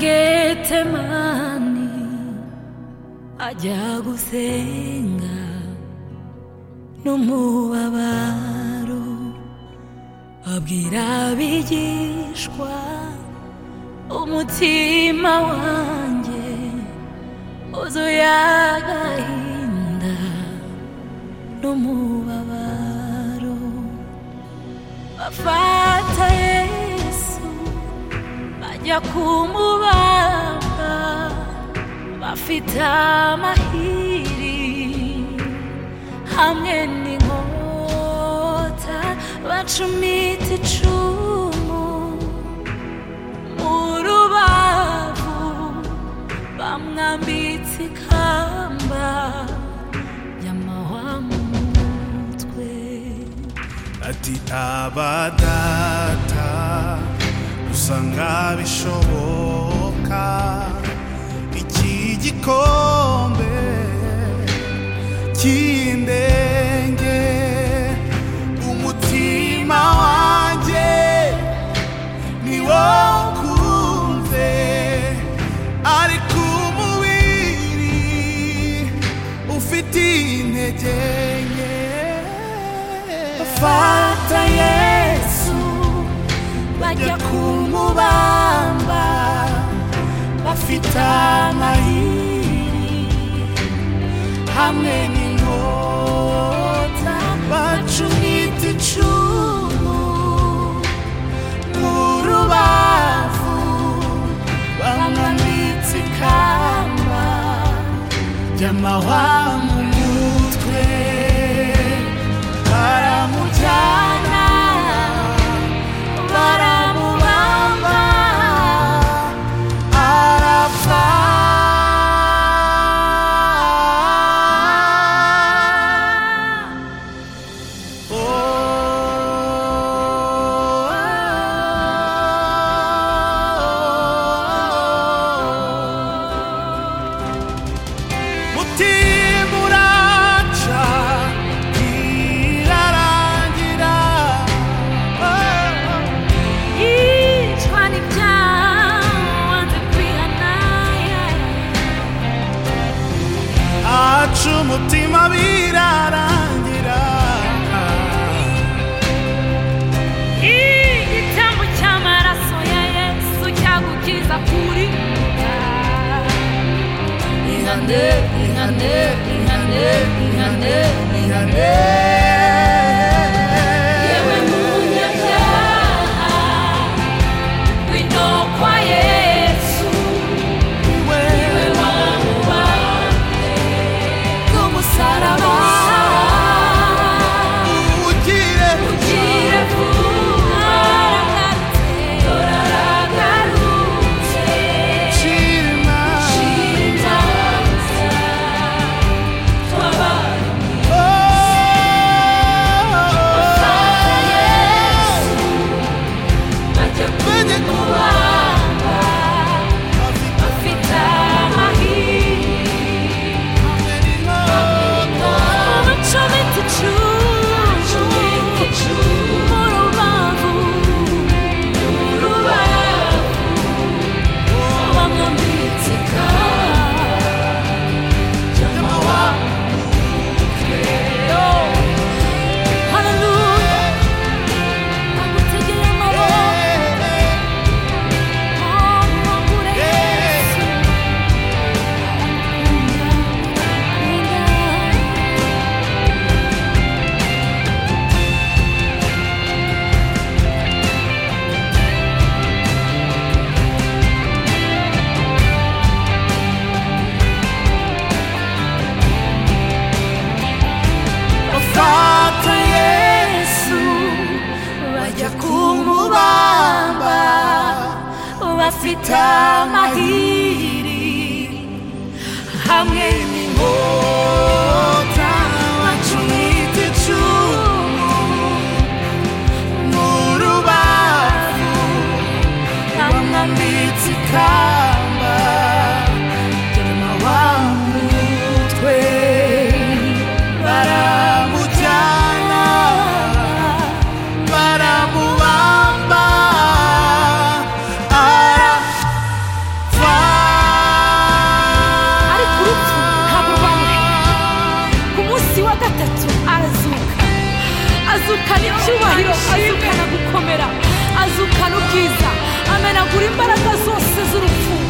getsemani ajya gusenga n'umubabaro abwira abigishwa umutima wanjye uzuye agahinda n'umubabaro bafana Ya kumubaga bafite amahiri hamwe n'inkota bacumita icumu mu rubavu bamwambitse ikamba y'amahwa mu ati abadata usanga bishoboka iki gikombe cy'indenge umutima wanjye ni wowe ukunze ariko umubiri ufite intege nke bajya kumubamba bafite amahiri hamwe n'inkota bacunita icumu mu rubavu bamanitse ikamba ry'amahwa mu mutwe baramujyana ihande ihande ihande ihande ihande ihande de time I hear. icyubahiro azukana gukomera azukana ubwiza amenagura imbaraga zose z'urupfu